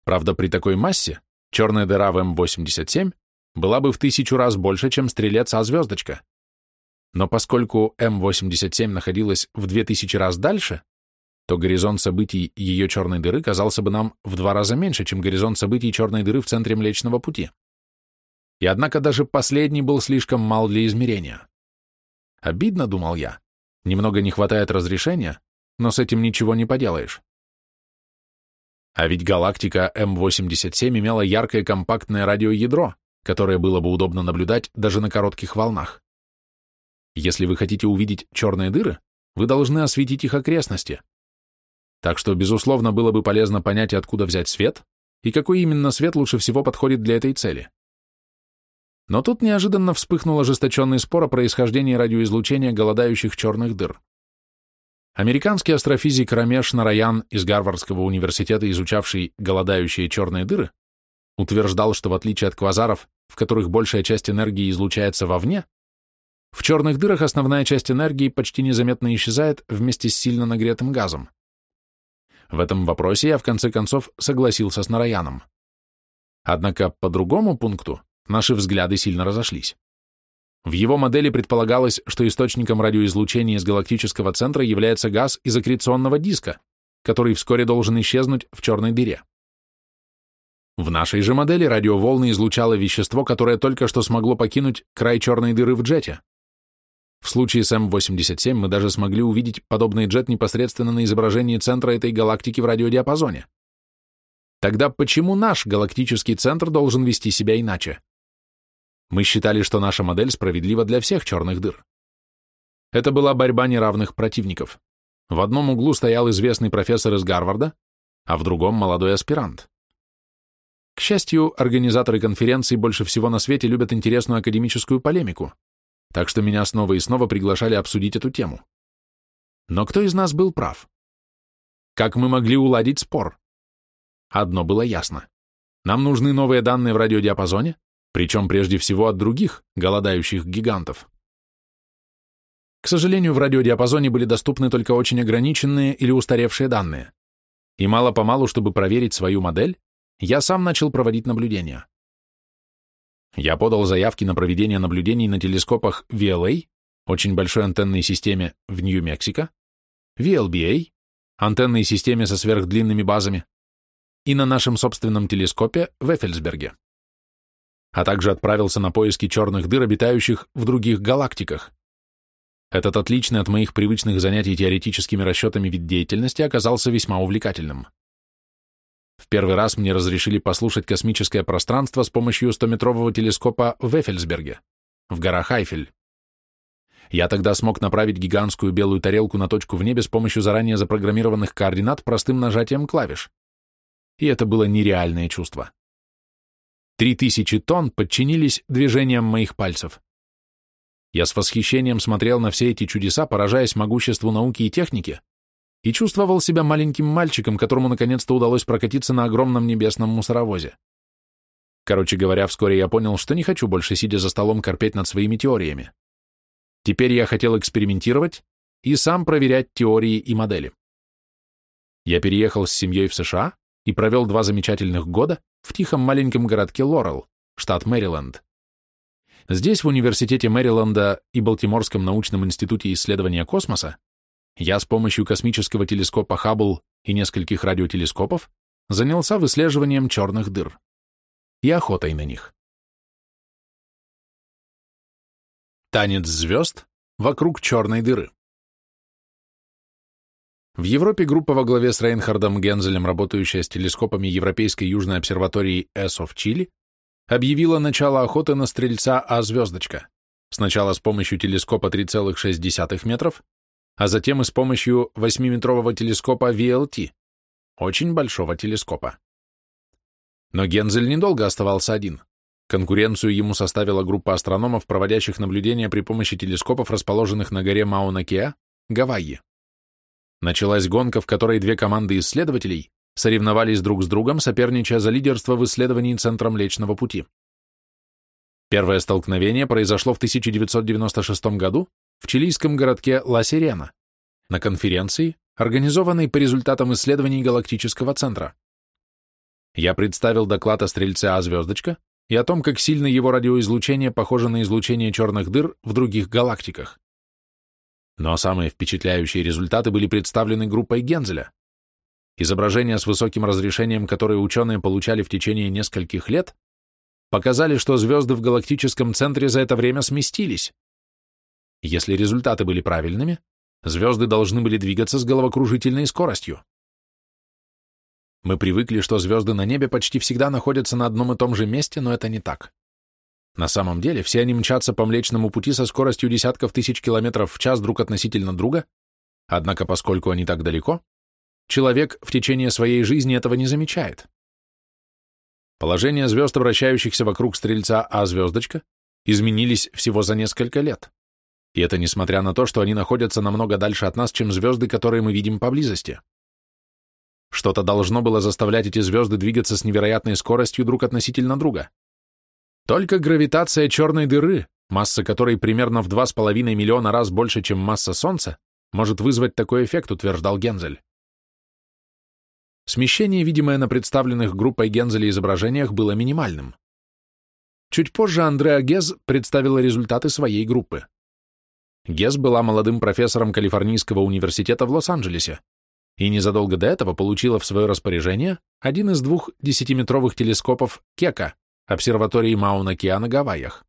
Правда, при такой массе черная дыра в М87 была бы в тысячу раз больше, чем стрелец А-звездочка. Но поскольку М87 находилась в 2000 раз дальше, то горизонт событий ее черной дыры казался бы нам в два раза меньше, чем горизонт событий черной дыры в центре Млечного Пути. И однако даже последний был слишком мал для измерения. Обидно, думал я. Немного не хватает разрешения, но с этим ничего не поделаешь. А ведь галактика М87 имела яркое компактное радиоядро, которое было бы удобно наблюдать даже на коротких волнах. Если вы хотите увидеть черные дыры, вы должны осветить их окрестности, так что, безусловно, было бы полезно понять, откуда взять свет, и какой именно свет лучше всего подходит для этой цели. Но тут неожиданно вспыхнул ожесточенный спор о происхождении радиоизлучения голодающих черных дыр. Американский астрофизик Рамеш Нараян из Гарвардского университета, изучавший голодающие черные дыры, утверждал, что в отличие от квазаров, в которых большая часть энергии излучается вовне, в черных дырах основная часть энергии почти незаметно исчезает вместе с сильно нагретым газом. В этом вопросе я в конце концов согласился с Нараяном. Однако по другому пункту наши взгляды сильно разошлись. В его модели предполагалось, что источником радиоизлучения из галактического центра является газ из аккреционного диска, который вскоре должен исчезнуть в черной дыре. В нашей же модели радиоволны излучало вещество, которое только что смогло покинуть край черной дыры в джете. В случае с М87 мы даже смогли увидеть подобный джет непосредственно на изображении центра этой галактики в радиодиапазоне. Тогда почему наш галактический центр должен вести себя иначе? Мы считали, что наша модель справедлива для всех черных дыр. Это была борьба неравных противников. В одном углу стоял известный профессор из Гарварда, а в другом молодой аспирант. К счастью, организаторы конференции больше всего на свете любят интересную академическую полемику, так что меня снова и снова приглашали обсудить эту тему. Но кто из нас был прав? Как мы могли уладить спор? Одно было ясно. Нам нужны новые данные в радиодиапазоне, причем прежде всего от других, голодающих гигантов. К сожалению, в радиодиапазоне были доступны только очень ограниченные или устаревшие данные. И мало-помалу, чтобы проверить свою модель, я сам начал проводить наблюдения. Я подал заявки на проведение наблюдений на телескопах VLA, очень большой антенной системе в Нью-Мексико, VLBA, антенной системе со сверхдлинными базами, и на нашем собственном телескопе в Эффельсберге. А также отправился на поиски черных дыр, обитающих в других галактиках. Этот отличный от моих привычных занятий теоретическими расчетами вид деятельности оказался весьма увлекательным. В первый раз мне разрешили послушать космическое пространство с помощью 100-метрового телескопа в Эффельсберге, в горах Айфель. Я тогда смог направить гигантскую белую тарелку на точку в небе с помощью заранее запрограммированных координат простым нажатием клавиш. И это было нереальное чувство. Три тысячи тонн подчинились движениям моих пальцев. Я с восхищением смотрел на все эти чудеса, поражаясь могуществу науки и техники, и чувствовал себя маленьким мальчиком, которому наконец-то удалось прокатиться на огромном небесном мусоровозе. Короче говоря, вскоре я понял, что не хочу больше, сидя за столом, корпеть над своими теориями. Теперь я хотел экспериментировать и сам проверять теории и модели. Я переехал с семьей в США и провел два замечательных года в тихом маленьком городке Лорел, штат Мэриленд. Здесь, в Университете Мэриленда и Балтиморском научном институте исследования космоса, я с помощью космического телескопа Хаббл и нескольких радиотелескопов занялся выслеживанием черных дыр и охотой на них. Танец звезд вокруг черной дыры. В Европе группа во главе с Рейнхардом Гензелем, работающая с телескопами Европейской Южной обсерватории ESO в Чили, объявила начало охоты на стрельца А-звездочка, сначала с помощью телескопа 3,6 метров, а затем и с помощью 8-метрового телескопа VLT, очень большого телескопа. Но Гензель недолго оставался один. Конкуренцию ему составила группа астрономов, проводящих наблюдения при помощи телескопов, расположенных на горе Мауна-Кеа, Гавайи. Началась гонка, в которой две команды исследователей соревновались друг с другом, соперничая за лидерство в исследовании Центра Млечного Пути. Первое столкновение произошло в 1996 году в чилийском городке Ла-Сирена на конференции, организованной по результатам исследований Галактического центра. Я представил доклад о стрельце А-звездочка и о том, как сильно его радиоизлучение похоже на излучение черных дыр в других галактиках. Но самые впечатляющие результаты были представлены группой Гензеля. Изображения с высоким разрешением, которые ученые получали в течение нескольких лет, показали, что звезды в галактическом центре за это время сместились. Если результаты были правильными, звезды должны были двигаться с головокружительной скоростью. Мы привыкли, что звезды на небе почти всегда находятся на одном и том же месте, но это не так. На самом деле, все они мчатся по Млечному пути со скоростью десятков тысяч километров в час друг относительно друга, однако поскольку они так далеко, человек в течение своей жизни этого не замечает. Положение звезд, обращающихся вокруг Стрельца А-звездочка, изменились всего за несколько лет. И это несмотря на то, что они находятся намного дальше от нас, чем звезды, которые мы видим поблизости. Что-то должно было заставлять эти звезды двигаться с невероятной скоростью друг относительно друга. Только гравитация черной дыры, масса которой примерно в 2,5 миллиона раз больше, чем масса Солнца, может вызвать такой эффект, утверждал Гензель. Смещение, видимое на представленных группой Гензеля изображениях, было минимальным. Чуть позже Андреа Гез представила результаты своей группы. Гез была молодым профессором Калифорнийского университета в Лос-Анджелесе и незадолго до этого получила в свое распоряжение один из двух десятиметровых телескопов Кека, обсерватории Мауна-Кеа на Гавайях.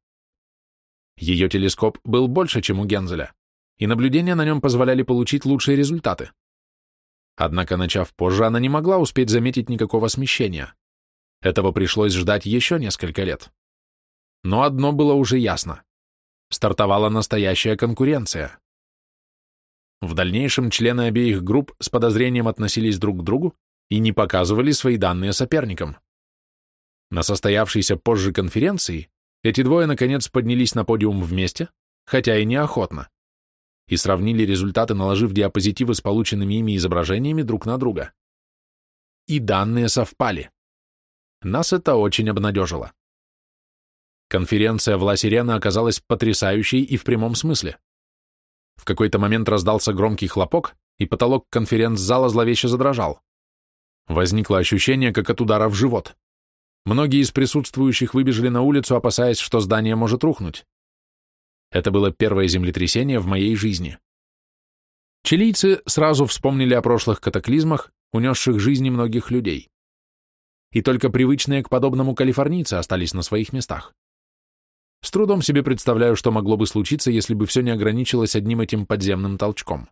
Ее телескоп был больше, чем у Гензеля, и наблюдения на нем позволяли получить лучшие результаты. Однако, начав позже, она не могла успеть заметить никакого смещения. Этого пришлось ждать еще несколько лет. Но одно было уже ясно. Стартовала настоящая конкуренция. В дальнейшем члены обеих групп с подозрением относились друг к другу и не показывали свои данные соперникам. На состоявшейся позже конференции эти двое наконец поднялись на подиум вместе, хотя и неохотно, и сравнили результаты, наложив диапозитивы с полученными ими изображениями друг на друга. И данные совпали. Нас это очень обнадежило. Конференция в Ла-Сирена оказалась потрясающей и в прямом смысле. В какой-то момент раздался громкий хлопок, и потолок конференц-зала зловеще задрожал. Возникло ощущение, как от удара в живот. Многие из присутствующих выбежали на улицу, опасаясь, что здание может рухнуть. Это было первое землетрясение в моей жизни. Чилийцы сразу вспомнили о прошлых катаклизмах, унесших жизни многих людей. И только привычные к подобному калифорнийцы остались на своих местах. С трудом себе представляю, что могло бы случиться, если бы все не ограничилось одним этим подземным толчком.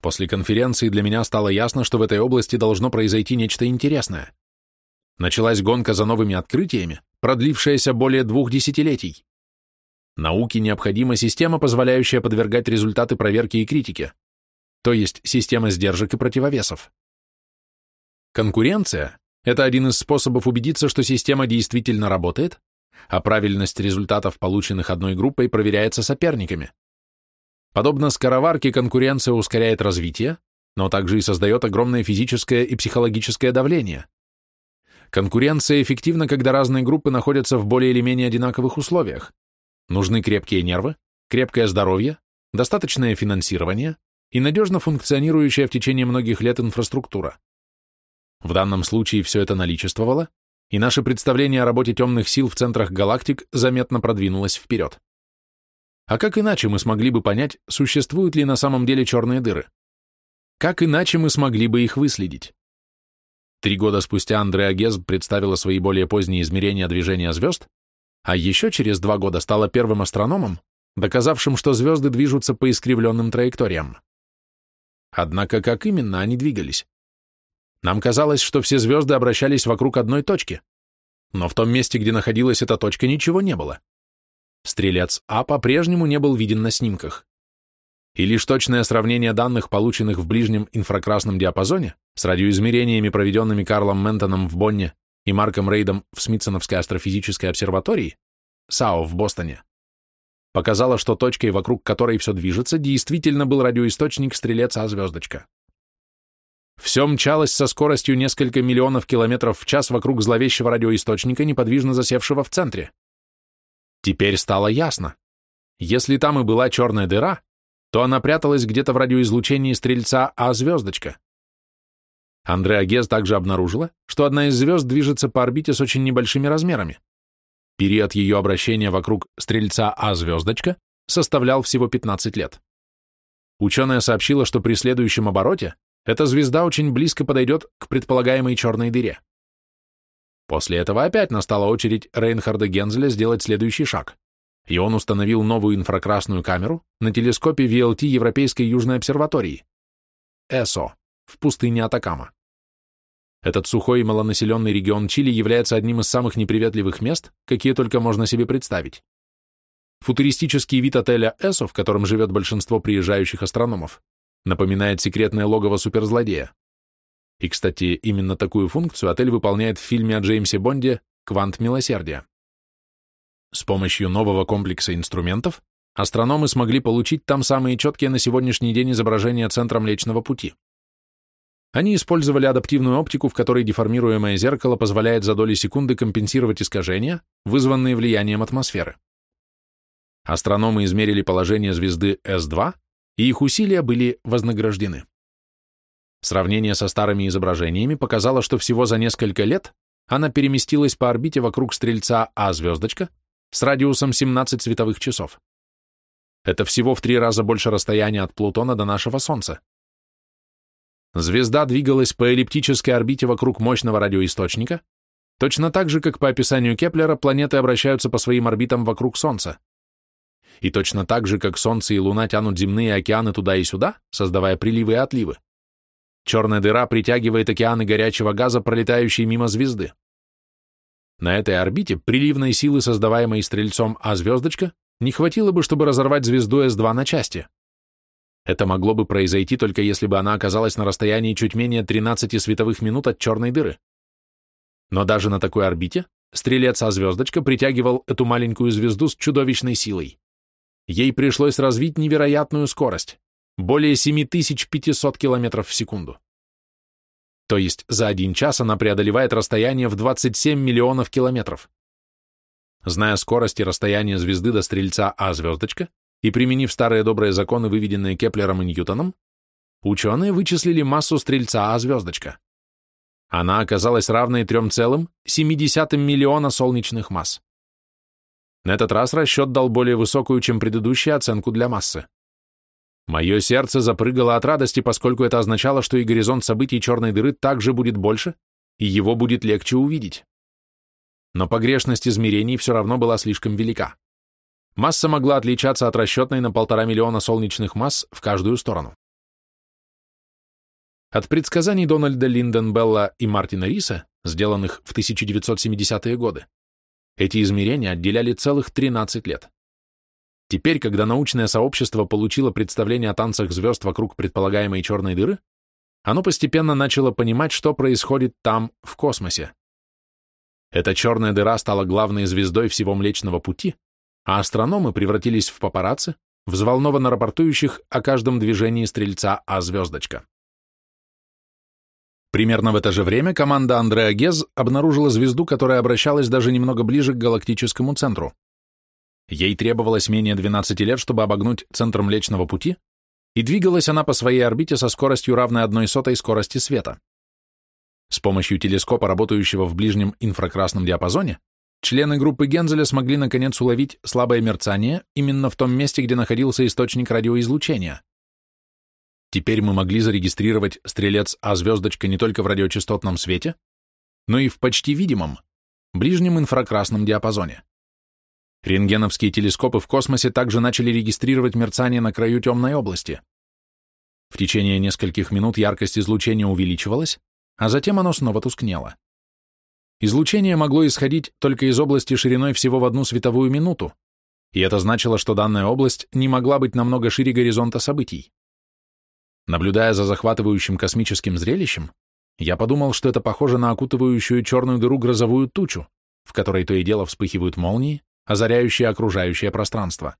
После конференции для меня стало ясно, что в этой области должно произойти нечто интересное. Началась гонка за новыми открытиями, продлившаяся более двух десятилетий. Науке необходима система, позволяющая подвергать результаты проверки и критике, то есть система сдержек и противовесов. Конкуренция – это один из способов убедиться, что система действительно работает, а правильность результатов, полученных одной группой, проверяется соперниками. Подобно скороварке, конкуренция ускоряет развитие, но также и создает огромное физическое и психологическое давление – Конкуренция эффективна, когда разные группы находятся в более или менее одинаковых условиях. Нужны крепкие нервы, крепкое здоровье, достаточное финансирование и надежно функционирующая в течение многих лет инфраструктура. В данном случае все это наличествовало, и наше представление о работе темных сил в центрах галактик заметно продвинулось вперед. А как иначе мы смогли бы понять, существуют ли на самом деле черные дыры? Как иначе мы смогли бы их выследить? Три года спустя Андреа Гез представила свои более поздние измерения движения звезд, а еще через два года стала первым астрономом, доказавшим, что звезды движутся по искривленным траекториям. Однако как именно они двигались? Нам казалось, что все звезды обращались вокруг одной точки, но в том месте, где находилась эта точка, ничего не было. Стрелец А по-прежнему не был виден на снимках. И лишь точное сравнение данных, полученных в ближнем инфракрасном диапазоне, с радиоизмерениями, проведенными Карлом Ментоном в Бонне и Марком Рейдом в Смитсоновской астрофизической обсерватории, САО в Бостоне, показало, что точкой, вокруг которой все движется, действительно был радиоисточник Стрелец А-звездочка. Все мчалось со скоростью несколько миллионов километров в час вокруг зловещего радиоисточника, неподвижно засевшего в центре. Теперь стало ясно. Если там и была черная дыра, то она пряталась где-то в радиоизлучении стрельца А-звездочка. Андреа Гез также обнаружила, что одна из звезд движется по орбите с очень небольшими размерами. Период ее обращения вокруг стрельца А-звездочка составлял всего 15 лет. Ученая сообщила, что при следующем обороте эта звезда очень близко подойдет к предполагаемой черной дыре. После этого опять настала очередь Рейнхарда Гензеля сделать следующий шаг, и он установил новую инфракрасную камеру на телескопе VLT Европейской Южной обсерватории, ЭСО, в пустыне Атакама. Этот сухой и малонаселенный регион Чили является одним из самых неприветливых мест, какие только можно себе представить. Футуристический вид отеля Эсо, в котором живет большинство приезжающих астрономов, напоминает секретное логово суперзлодея. И, кстати, именно такую функцию отель выполняет в фильме о Джеймсе Бонде «Квант милосердия». С помощью нового комплекса инструментов астрономы смогли получить там самые четкие на сегодняшний день изображения центра Млечного Пути. Они использовали адаптивную оптику, в которой деформируемое зеркало позволяет за доли секунды компенсировать искажения, вызванные влиянием атмосферы. Астрономы измерили положение звезды С2 и их усилия были вознаграждены. Сравнение со старыми изображениями показало, что всего за несколько лет она переместилась по орбите вокруг стрельца А-звездочка с радиусом 17 световых часов. Это всего в три раза больше расстояния от Плутона до нашего Солнца. Звезда двигалась по эллиптической орбите вокруг мощного радиоисточника, точно так же, как по описанию Кеплера планеты обращаются по своим орбитам вокруг Солнца. И точно так же, как Солнце и Луна тянут земные океаны туда и сюда, создавая приливы и отливы, черная дыра притягивает океаны горячего газа, пролетающие мимо звезды. На этой орбите приливной силы, создаваемой стрельцом А-звездочка, не хватило бы, чтобы разорвать звезду С2 на части. Это могло бы произойти только если бы она оказалась на расстоянии чуть менее 13 световых минут от черной дыры. Но даже на такой орбите стрелец А-звездочка притягивал эту маленькую звезду с чудовищной силой ей пришлось развить невероятную скорость, более 7500 км в секунду. То есть за один час она преодолевает расстояние в 27 миллионов километров. Зная скорость и расстояние звезды до стрельца А-звездочка и применив старые добрые законы, выведенные Кеплером и Ньютоном, ученые вычислили массу стрельца А-звездочка. Она оказалась равной 3,7 миллиона солнечных масс. На этот раз расчет дал более высокую, чем предыдущая оценку для массы. Мое сердце запрыгало от радости, поскольку это означало, что и горизонт событий черной дыры также будет больше, и его будет легче увидеть. Но погрешность измерений все равно была слишком велика. Масса могла отличаться от расчетной на полтора миллиона солнечных масс в каждую сторону. От предсказаний Дональда Линденбелла и Мартина Риса, сделанных в 1970-е годы, эти измерения отделяли целых 13 лет. Теперь, когда научное сообщество получило представление о танцах звезд вокруг предполагаемой черной дыры, оно постепенно начало понимать, что происходит там, в космосе. Эта черная дыра стала главной звездой всего Млечного Пути, а астрономы превратились в папарацци, взволнованно рапортующих о каждом движении стрельца А-звездочка. Примерно в это же время команда Андреа Гез обнаружила звезду, которая обращалась даже немного ближе к галактическому центру. Ей требовалось менее 12 лет, чтобы обогнуть центр Млечного Пути, и двигалась она по своей орбите со скоростью равной одной сотой скорости света. С помощью телескопа, работающего в ближнем инфракрасном диапазоне, члены группы Гензеля смогли наконец уловить слабое мерцание именно в том месте, где находился источник радиоизлучения. Теперь мы могли зарегистрировать стрелец А-звездочка не только в радиочастотном свете, но и в почти видимом, ближнем инфракрасном диапазоне. Рентгеновские телескопы в космосе также начали регистрировать мерцание на краю темной области. В течение нескольких минут яркость излучения увеличивалась, а затем оно снова тускнело. Излучение могло исходить только из области шириной всего в одну световую минуту, и это значило, что данная область не могла быть намного шире горизонта событий. Наблюдая за захватывающим космическим зрелищем, я подумал, что это похоже на окутывающую черную дыру грозовую тучу, в которой то и дело вспыхивают молнии, озаряющие окружающее пространство.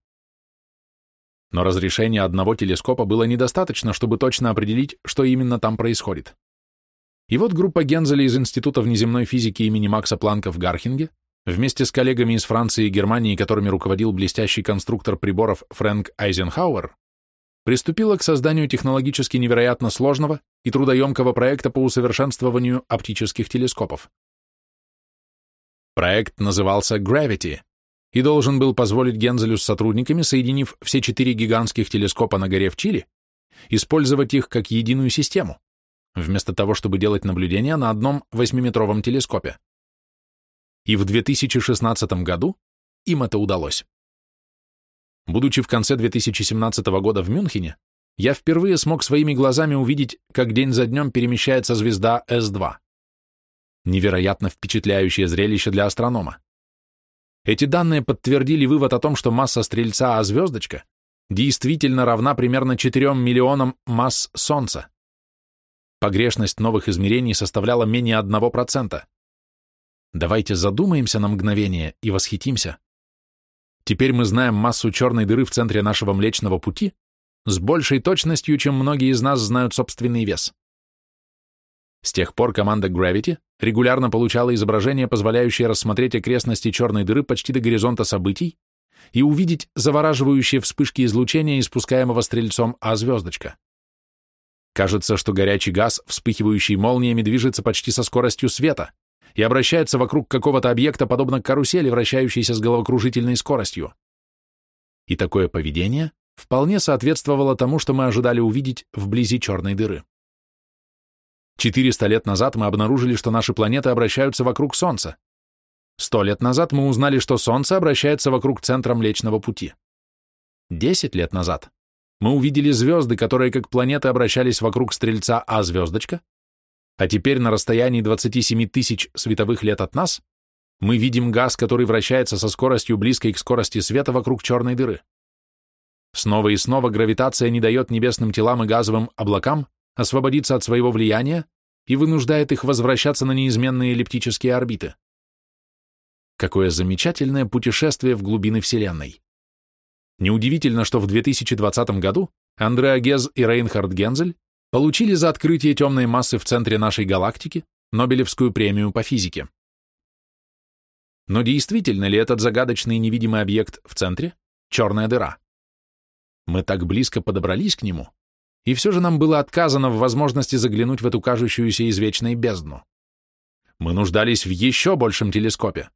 Но разрешения одного телескопа было недостаточно, чтобы точно определить, что именно там происходит. И вот группа Гензеля из Института внеземной физики имени Макса Планка в Гархинге, вместе с коллегами из Франции и Германии, которыми руководил блестящий конструктор приборов Фрэнк Айзенхауэр, приступила к созданию технологически невероятно сложного и трудоемкого проекта по усовершенствованию оптических телескопов. Проект назывался Gravity и должен был позволить Гензелю с сотрудниками, соединив все четыре гигантских телескопа на горе в Чили, использовать их как единую систему, вместо того, чтобы делать наблюдения на одном восьмиметровом телескопе. И в 2016 году им это удалось. Будучи в конце 2017 года в Мюнхене, я впервые смог своими глазами увидеть, как день за днем перемещается звезда С-2. Невероятно впечатляющее зрелище для астронома. Эти данные подтвердили вывод о том, что масса Стрельца А-звездочка действительно равна примерно 4 миллионам масс Солнца погрешность новых измерений составляла менее 1%. Давайте задумаемся на мгновение и восхитимся. Теперь мы знаем массу черной дыры в центре нашего Млечного Пути с большей точностью, чем многие из нас знают собственный вес. С тех пор команда Gravity регулярно получала изображения, позволяющие рассмотреть окрестности черной дыры почти до горизонта событий и увидеть завораживающие вспышки излучения, испускаемого стрельцом А-звездочка. Кажется, что горячий газ, вспыхивающий молниями, движется почти со скоростью света и обращается вокруг какого-то объекта, подобно карусели, вращающейся с головокружительной скоростью. И такое поведение вполне соответствовало тому, что мы ожидали увидеть вблизи черной дыры. 400 лет назад мы обнаружили, что наши планеты обращаются вокруг Солнца. Сто лет назад мы узнали, что Солнце обращается вокруг центра Млечного Пути. Десять лет назад мы увидели звезды, которые как планеты обращались вокруг стрельца А-звездочка, а теперь на расстоянии 27 тысяч световых лет от нас мы видим газ, который вращается со скоростью близкой к скорости света вокруг черной дыры. Снова и снова гравитация не дает небесным телам и газовым облакам освободиться от своего влияния и вынуждает их возвращаться на неизменные эллиптические орбиты. Какое замечательное путешествие в глубины Вселенной! Неудивительно, что в 2020 году Андреа Гез и Рейнхард Гензель получили за открытие темной массы в центре нашей галактики Нобелевскую премию по физике. Но действительно ли этот загадочный невидимый объект в центре — черная дыра? Мы так близко подобрались к нему, и все же нам было отказано в возможности заглянуть в эту кажущуюся извечной бездну. Мы нуждались в еще большем телескопе.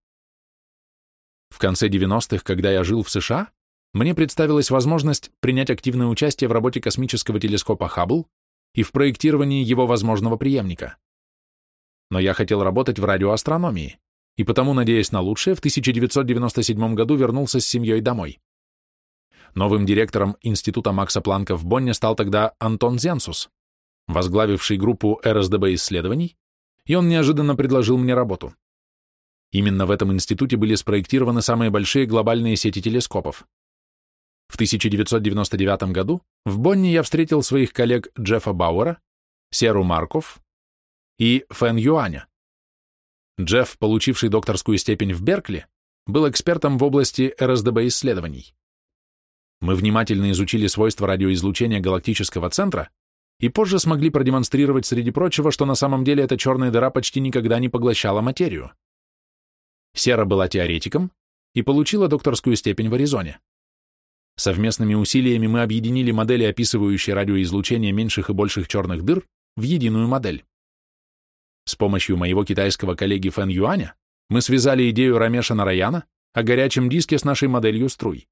В конце 90-х, когда я жил в США, мне представилась возможность принять активное участие в работе космического телескопа Хаббл и в проектировании его возможного преемника. Но я хотел работать в радиоастрономии, и потому, надеясь на лучшее, в 1997 году вернулся с семьей домой. Новым директором Института Макса Планка в Бонне стал тогда Антон Зенсус, возглавивший группу РСДБ исследований, и он неожиданно предложил мне работу. Именно в этом институте были спроектированы самые большие глобальные сети телескопов. В 1999 году в Бонне я встретил своих коллег Джеффа Бауэра, Серу Марков и Фэн Юаня. Джефф, получивший докторскую степень в Беркли, был экспертом в области РСДБ-исследований. Мы внимательно изучили свойства радиоизлучения галактического центра и позже смогли продемонстрировать, среди прочего, что на самом деле эта черная дыра почти никогда не поглощала материю. Сера была теоретиком и получила докторскую степень в Аризоне. Совместными усилиями мы объединили модели, описывающие радиоизлучение меньших и больших черных дыр, в единую модель. С помощью моего китайского коллеги Фэн Юаня мы связали идею Рамеша Нараяна о горячем диске с нашей моделью струй.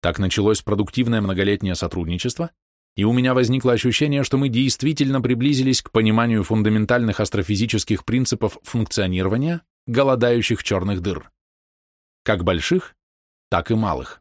Так началось продуктивное многолетнее сотрудничество, и у меня возникло ощущение, что мы действительно приблизились к пониманию фундаментальных астрофизических принципов функционирования голодающих черных дыр. Как больших, так и малых.